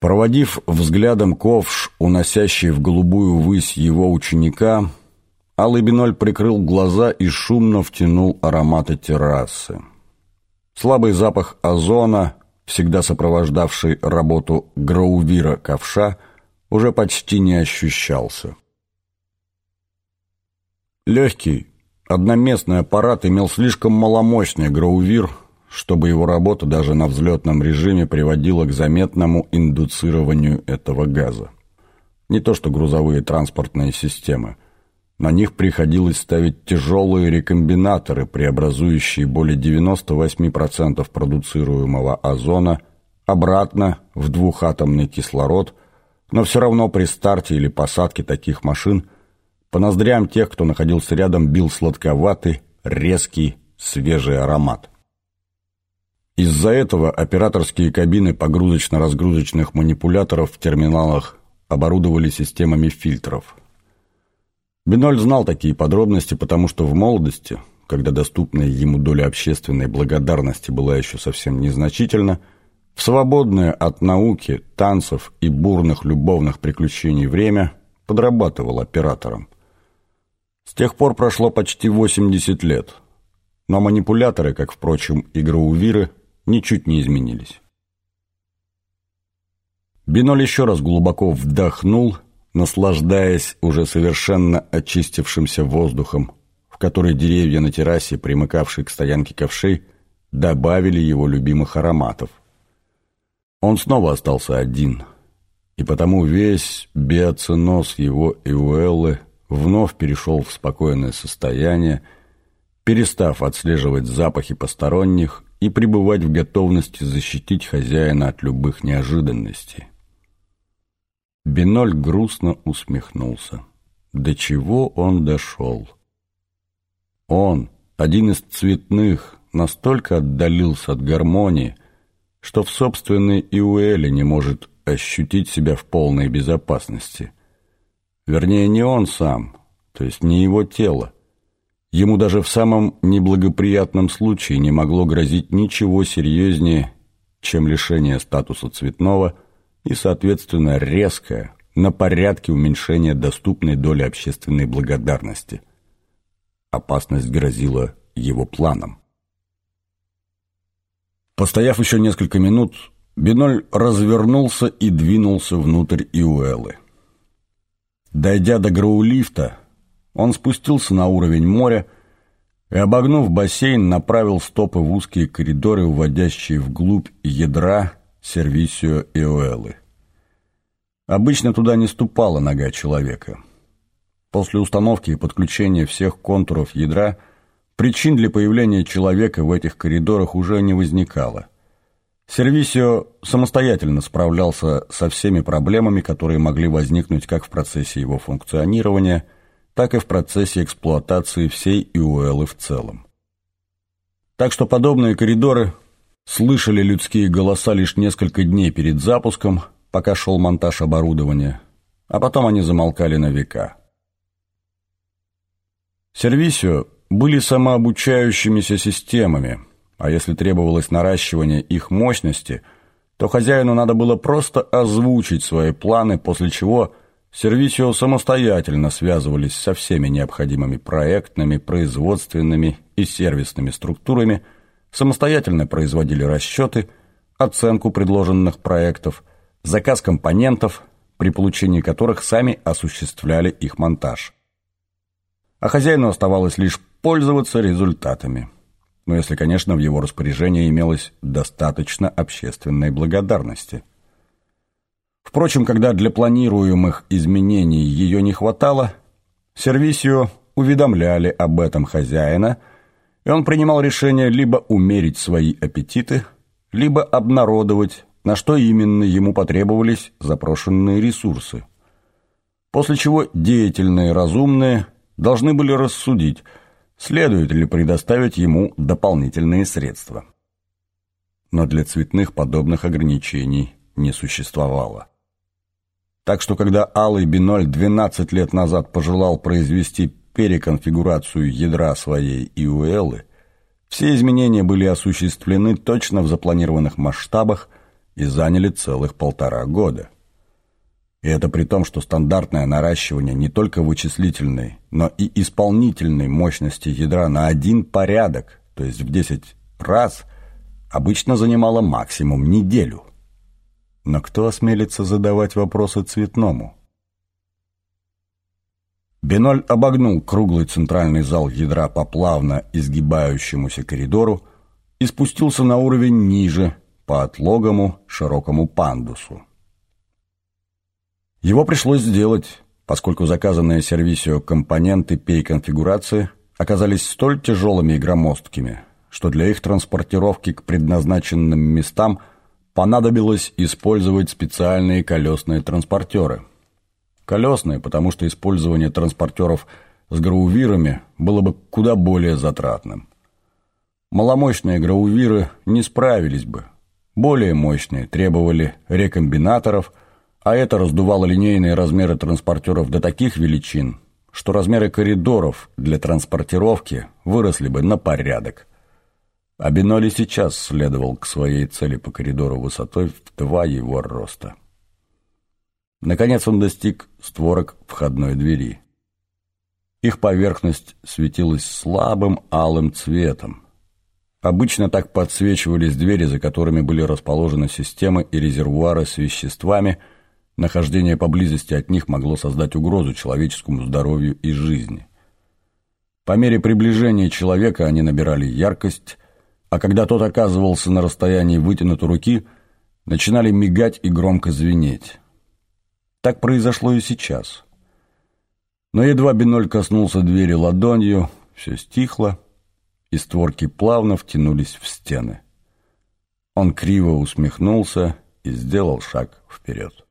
Проводив взглядом ковш, уносящий в голубую высь его ученика, Алый Биноль прикрыл глаза и шумно втянул ароматы террасы. Слабый запах озона, всегда сопровождавший работу граувира ковша, уже почти не ощущался. Легкий, одноместный аппарат имел слишком маломощный граувир, чтобы его работа даже на взлетном режиме приводила к заметному индуцированию этого газа. Не то что грузовые транспортные системы – на них приходилось ставить тяжелые рекомбинаторы, преобразующие более 98% продуцируемого озона обратно в двухатомный кислород, но все равно при старте или посадке таких машин по ноздрям тех, кто находился рядом, бил сладковатый, резкий, свежий аромат. Из-за этого операторские кабины погрузочно-разгрузочных манипуляторов в терминалах оборудовали системами фильтров – Биноль знал такие подробности, потому что в молодости, когда доступная ему доля общественной благодарности была еще совсем незначительна, в свободное от науки, танцев и бурных любовных приключений время подрабатывал оператором. С тех пор прошло почти 80 лет, но манипуляторы, как, впрочем, и граувиры, ничуть не изменились. Биноль еще раз глубоко вдохнул наслаждаясь уже совершенно очистившимся воздухом, в который деревья на террасе, примыкавшие к стоянке ковшей, добавили его любимых ароматов. Он снова остался один, и потому весь биоценоз его Иуэллы вновь перешел в спокойное состояние, перестав отслеживать запахи посторонних и пребывать в готовности защитить хозяина от любых неожиданностей. Биноль грустно усмехнулся. До чего он дошел? Он, один из цветных, настолько отдалился от гармонии, что в собственной Иуэле не может ощутить себя в полной безопасности. Вернее, не он сам, то есть не его тело. Ему даже в самом неблагоприятном случае не могло грозить ничего серьезнее, чем лишение статуса цветного – и, соответственно, резкое, на порядке уменьшения доступной доли общественной благодарности. Опасность грозила его планам. Постояв еще несколько минут, Биноль развернулся и двинулся внутрь Иуэлы. Дойдя до Граулифта, он спустился на уровень моря и, обогнув бассейн, направил стопы в узкие коридоры, уводящие вглубь ядра сервисио Иоэллы. Обычно туда не ступала нога человека. После установки и подключения всех контуров ядра причин для появления человека в этих коридорах уже не возникало. Сервисио самостоятельно справлялся со всеми проблемами, которые могли возникнуть как в процессе его функционирования, так и в процессе эксплуатации всей ИОЛы в целом. Так что подобные коридоры слышали людские голоса лишь несколько дней перед запуском, пока шел монтаж оборудования, а потом они замолкали на века. Сервисио были самообучающимися системами, а если требовалось наращивание их мощности, то хозяину надо было просто озвучить свои планы, после чего сервисио самостоятельно связывались со всеми необходимыми проектными, производственными и сервисными структурами – самостоятельно производили расчеты, оценку предложенных проектов, заказ компонентов, при получении которых сами осуществляли их монтаж. А хозяину оставалось лишь пользоваться результатами. Но если, конечно, в его распоряжении имелось достаточно общественной благодарности. Впрочем, когда для планируемых изменений ее не хватало, сервисию уведомляли об этом хозяина – и он принимал решение либо умерить свои аппетиты, либо обнародовать, на что именно ему потребовались запрошенные ресурсы. После чего деятельные разумные должны были рассудить, следует ли предоставить ему дополнительные средства. Но для цветных подобных ограничений не существовало. Так что когда Алый Биноль 12 лет назад пожелал произвести переконфигурацию ядра своей ИУЭЛы, все изменения были осуществлены точно в запланированных масштабах и заняли целых полтора года. И это при том, что стандартное наращивание не только вычислительной, но и исполнительной мощности ядра на один порядок, то есть в 10 раз, обычно занимало максимум неделю. Но кто осмелится задавать вопросы цветному? Биноль обогнул круглый центральный зал ядра по плавно изгибающемуся коридору и спустился на уровень ниже, по отлогому широкому пандусу. Его пришлось сделать, поскольку заказанные сервисио компоненты пей-конфигурации оказались столь тяжелыми и громоздкими, что для их транспортировки к предназначенным местам понадобилось использовать специальные колесные транспортеры. Колесные, потому что использование транспортеров с граувирами было бы куда более затратным. Маломощные граувиры не справились бы. Более мощные требовали рекомбинаторов – а это раздувало линейные размеры транспортеров до таких величин, что размеры коридоров для транспортировки выросли бы на порядок. А Биноли сейчас следовал к своей цели по коридору высотой в два его роста. Наконец он достиг створок входной двери. Их поверхность светилась слабым алым цветом. Обычно так подсвечивались двери, за которыми были расположены системы и резервуары с веществами – Нахождение поблизости от них могло создать угрозу человеческому здоровью и жизни. По мере приближения человека они набирали яркость, а когда тот оказывался на расстоянии вытянутой руки, начинали мигать и громко звенеть. Так произошло и сейчас. Но едва Биноль коснулся двери ладонью, все стихло, и створки плавно втянулись в стены. Он криво усмехнулся и сделал шаг вперед.